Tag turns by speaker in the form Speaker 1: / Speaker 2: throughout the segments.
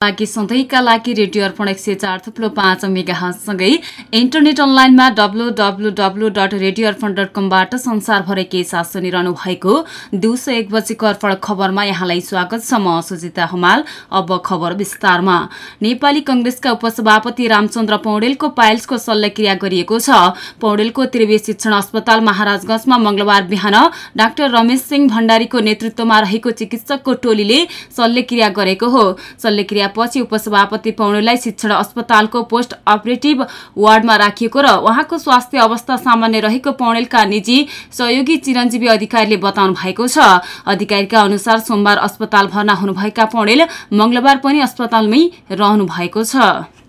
Speaker 1: लागि सधैँका लागि रेडियो अर्पण एक सय चार थुप्रो पाँच मेगासँगै इन्टरनेट अनलाइनमा W W W dot radio Arpan dot कमबाट संसारभरै के साथ सुनिरहनु भएको दिउँसो एक बजेको अर्पण खबरमा यहाँलाई स्वागत छ। म सुजिता हमाल अब खबर विस्तारमा। नेपाली कंग्रेसका उपसभापति रामचन्द्र पौडेलको पाइल्सको शल्यक्रिया गरिएको छ। पौडेलको त्रिवी शिक्षण अस्पताल महाराजगंजमा मंगलबार बिहान डाक्टर रमेश सिंह भण्डारीको नेतृत्वमा रहेको चिकित्सकको टोलीले शल्यक्रिया गरेको हो। शल्यक्रिया पछि उपसभापति पौडेललाई शिक्षण अस्पतालको पोस्ट अपरेटिभ वार्डमा राखिएको र उहाँको स्वास्थ्य अवस्था सामान्य रहेको पौडेलका निजी सहयोगी चिरञ्जीवी अधिकारीले बताउनु भएको छ। अधिकारीका अनुसार सोमबार अस्पताल भर्ना हुनुभएका पौडेल मंगलबार पनि अस्पतालमै रहनु भएको छ।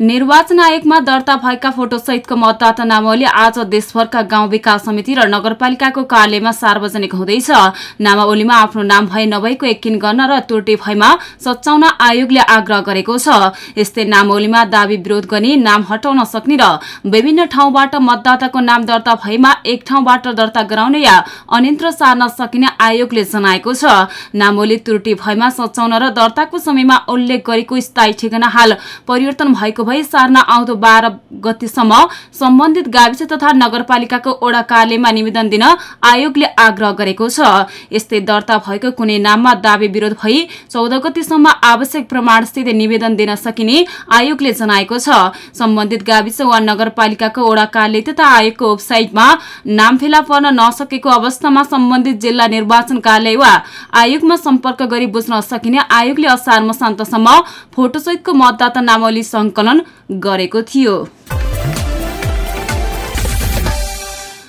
Speaker 1: निर्वाचन आयोगमा दर्ता भएका फोटोसहितको मतदाता नामावली आज देशभरका गाउँ विकास समिति र नगरपालिकाको कार्यालयमा सार्वजनिक हुँदैछ। नामावलीमा आफ्नो नाम भए नभएको यकिन गर्न र त्रुटि भएमा सच्याउन आयोगले आग्रह गरेको छ। यस्तै नामावलीमा दावी विरोध गर्ने नाम हटाउन सक्ने र विभिन्न ठाउँबाट मतदाताको नाम दर्ता भएमा एक ठाउँबाट दर्ता गराउने या अन्यन्त्र सार्न सकिने आयोगले जनाएको छ। नामावली त्रुटि भएमा सच्याउन र दर्ताको समयमा उल्लेख गरेको स्थायी ठेगाना हाल परिवर्तन भएको भई सार्न आउँदो बाह्र गतिसम्म सम्बन्धित गाविस तथा नगरपालिकाको ओडा कार्यालयमा निवेदन दिन आयोगले आग्रह गरेको छ। यस्तै दर्ता भएको कुनै नाममा दावी विरोध भई चौध गतिसम्म आवश्यक प्रमाणसित निवेदन दिन सकिने आयोगले जनाएको छ। सम्बन्धित गाविस वा नगरपालिकाको ओडा कार्यालय तथा आयोगको वेबसाइटमा नाम फेला पर्न नसकेको अवस्थामा सम्बन्धित जिल्ला निर्वाचन कार्यालय वा आयोगमा सम्पर्क गरी बुझ्न सकिने आयोगले असार मसान्तसम्म फोटोसहितको मतदाता नामावली संकलन गरेको थियो।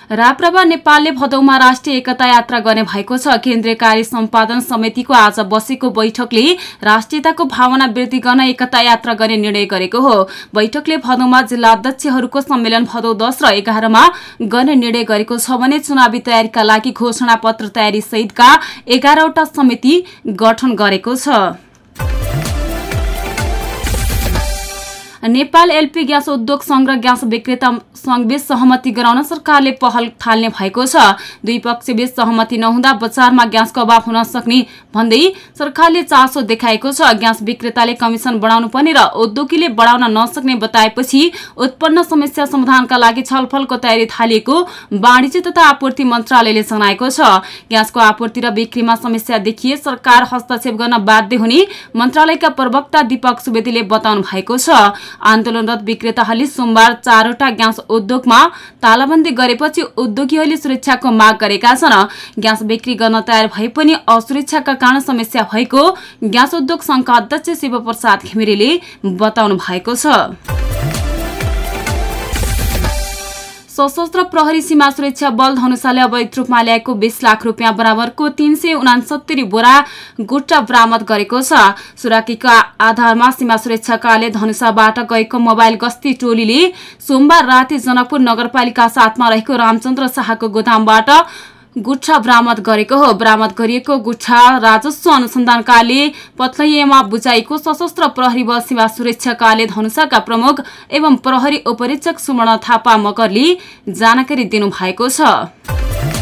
Speaker 1: राप्रपा नेपालले भदौमा राष्ट्रिय एकता यात्रा गर्ने भएको छ। केन्द्रीय कार्य सम्पादन समितिको आज बसेको बैठकले राष्ट्रियताको भावना वृद्धि गर्न एकता यात्रा गर्ने निर्णय गरेको हो। बैठकले भदौमा जिल्ला अध्यक्षहरूको सम्मेलन भदौ दस र एघारमा गर्ने निर्णय गरेको छ भने चुनावी तयारीका लागि घोषणा पत्र तयारी सहितका एघारवटा समिति गठन गरेको छ। नेपाल एलपी ग्यास उद्योग संघ र ग्यास विक्रेता संघबीच सहमति गराउन सरकारले पहल थाल्ने भएको छ। दुई पक्षबीच सहमति नहुँदा बजारमा ग्यासको अभाव हुन सक्ने भन्दै सरकारले चासो देखाएको छ। ग्यास विक्रेताले कमिसन बढाउनु पर्ने र उद्योगीले बढाउन नसक्ने बताएपछि उत्पन्न समस्या समाधानका लागि छलफलको तयारी थालिएको वाणिज्य तथा आपूर्ति मन्त्रालयले जनाएको छ। ग्यासको आपूर्ति र बिक्रीमा समस्या देखिए सरकार हस्तक्षेप गर्न बाध्य हुने मन्त्रालयका प्रवक्ता दीपक सुवेदीले बताउनु भएको छ। आन्दोलनरत विक्रेताहरूले सोमबार चारवटा ग्यास उद्योगमा तालाबन्दी गरेपछि उद्योगीहरूले सुरक्षाको माग गरेका छन्। ग्यास बिक्री गर्न तयार भए पनि असुरक्षाका कारण समस्या भएको ग्यास उद्योग संघका अध्यक्ष शिवप्रसाद घिमिरेले बताउनु भएको छ। सशस्त्र प्रहरी सीमा सुरक्षा बल धनुषाले अवैध रूपमा ल्याएको बीस लाख रुपियाँ बराबरको तीन सय उनासत्तरी बोरा गुट्टा बरामद गरेको छ। सुराकीका आधारमा सीमा सुरक्षा कार्यालय धनुषाबाट गएको मोबाइल गस्ती टोलीले सोमबार राति जनकपुर नगरपालिका साथमा रहेको रामचन्द्र शाहको गोदामबाट गुच्छा बरामद गरेको हो। बरामद गरिएको गुच्छा राजस्व अनुसन्धान कार्यालय पथलैयामा बुझाइको सशस्त्र प्रहरी बल सीमा सुरक्षा कार्यालय धनुषाका प्रमुख एवं प्रहरी उपरीक्षक सुमर्ण थापा मकरले जानकारी दिनुभएको छ।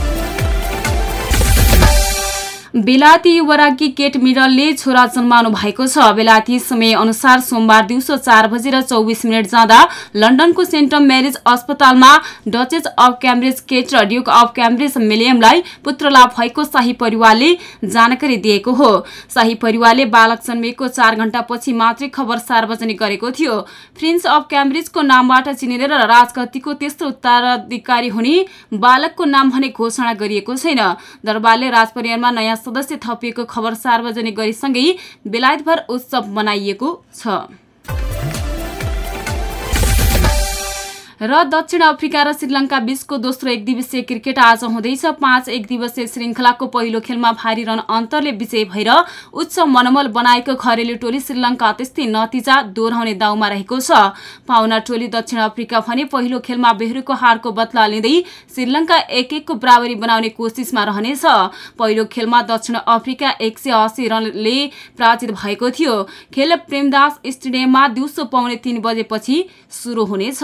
Speaker 1: बेलायती युवराकी केट मिडलले छोरा जन्माउनु भएको छ। बेलायती समय अनुसार सोमबार दिउँसो चार बजेर चौबिस मिनट जाँदा लन्डनको सेन्ट म्यारिज अस्पतालमा डचेज अफ क्याम्ब्रिज केट र ड्युक अफ क्याम्ब्रिज मिलियमलाई पुत्र लाभ भएको शाही परिवारले जानकारी दिएको हो। शाही परिवारले बालक जन्मिएको चार घण्टापछि मात्रै खबर सार्वजनिक गरेको थियो। प्रिन्स अफ क्याम्ब्रिजको नामबाट चिनिने र राजगतिको तेस्रो उत्तराधिकारी हुने बालकको नाम भने घोषणा गरिएको छैन। दरबारले राजपरिवारमा नयाँ सदस्य थपिएको खबर सार्वजनिक गरेसँगै बेलायतभर उत्सव मनाइएको छ। र दक्षिण अफ्रिका र श्रीलङ्का बीचको दोस्रो एक दिवसीय क्रिकेट आज हुँदैछ। पाँच एक दिवसीय श्रृङ्खलाको पहिलो खेलमा भारी रन अन्तरले विजय भएर उच्च मनोबल बनाएको घरेलु टोली श्रीलङ्का त्यस्तै नतिजा दोहोऱ्याउने दाउमा रहेको छ। पाहुना टोली दक्षिण अफ्रिका भने पहिलो खेलमा बेहुरीको हारको बदला लिँदै श्रीलङ्का एक एकको बराबरी बनाउने कोसिसमा रहनेछ। पहिलो खेलमा दक्षिण अफ्रिका एक रनले पराजित भएको थियो। खेल प्रेमदास स्टेडियममा दिउँसो पाउने तीन बजेपछि सुरु हुनेछ।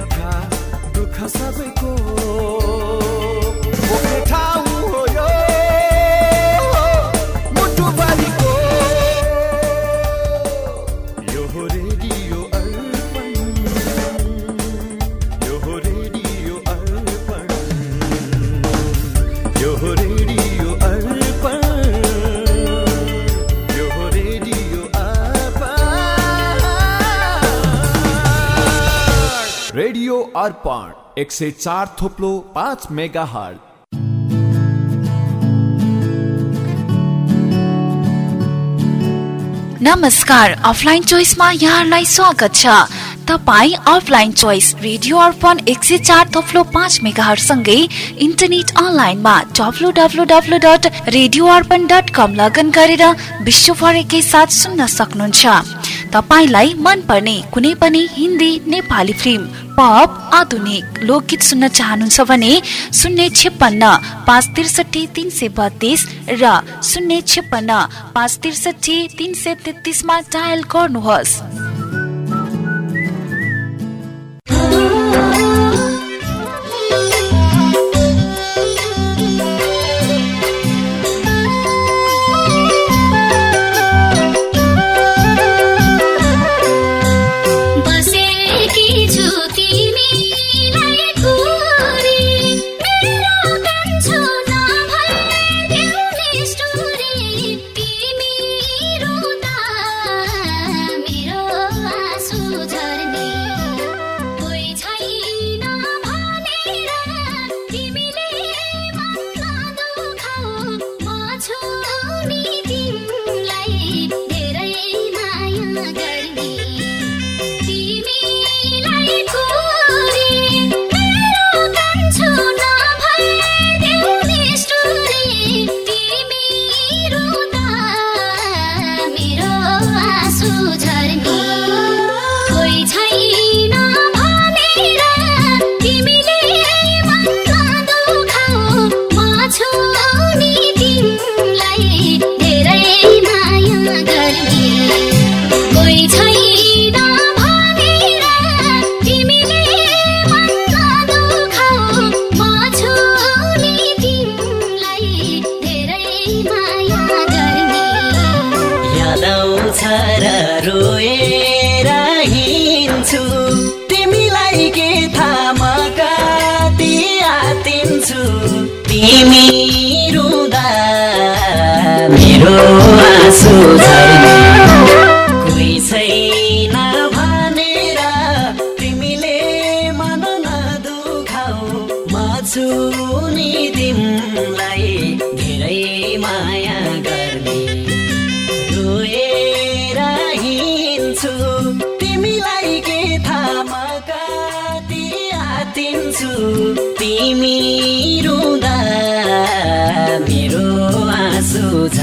Speaker 2: good time.
Speaker 3: अर्पण एक सय चार थोप्लो पाँच मेगा हल
Speaker 4: नमस्कार अफलाइन चोइसमा यहाँलाई स्वागत छ। तपाईँ अफलाइन चोइस रेडियो अर्पण एक सय चार थप्लो पाँच मेगाहरूसँगै इन्टरनेट अनलाइनमा W W W dot radio Arpan dot com लगन गरेर विश्वभर साथ सुन्न सक्नुहुन्छ। तपाईँलाई मनपर्ने कुनै पनि हिन्दी नेपाली फिल्म पप आधुनिक लोकगीत सुन्न चाहनुहुन्छ भने शून्य छेपन्न पाँच त्रिसठी तिन सय बत्तिस र शून्य छेपन्न पाँच त्रिसठी तिन सय तेत्तिसमा डायल गर्नुहोस्।
Speaker 5: तिमी रुँदा मेरो आँसु कोही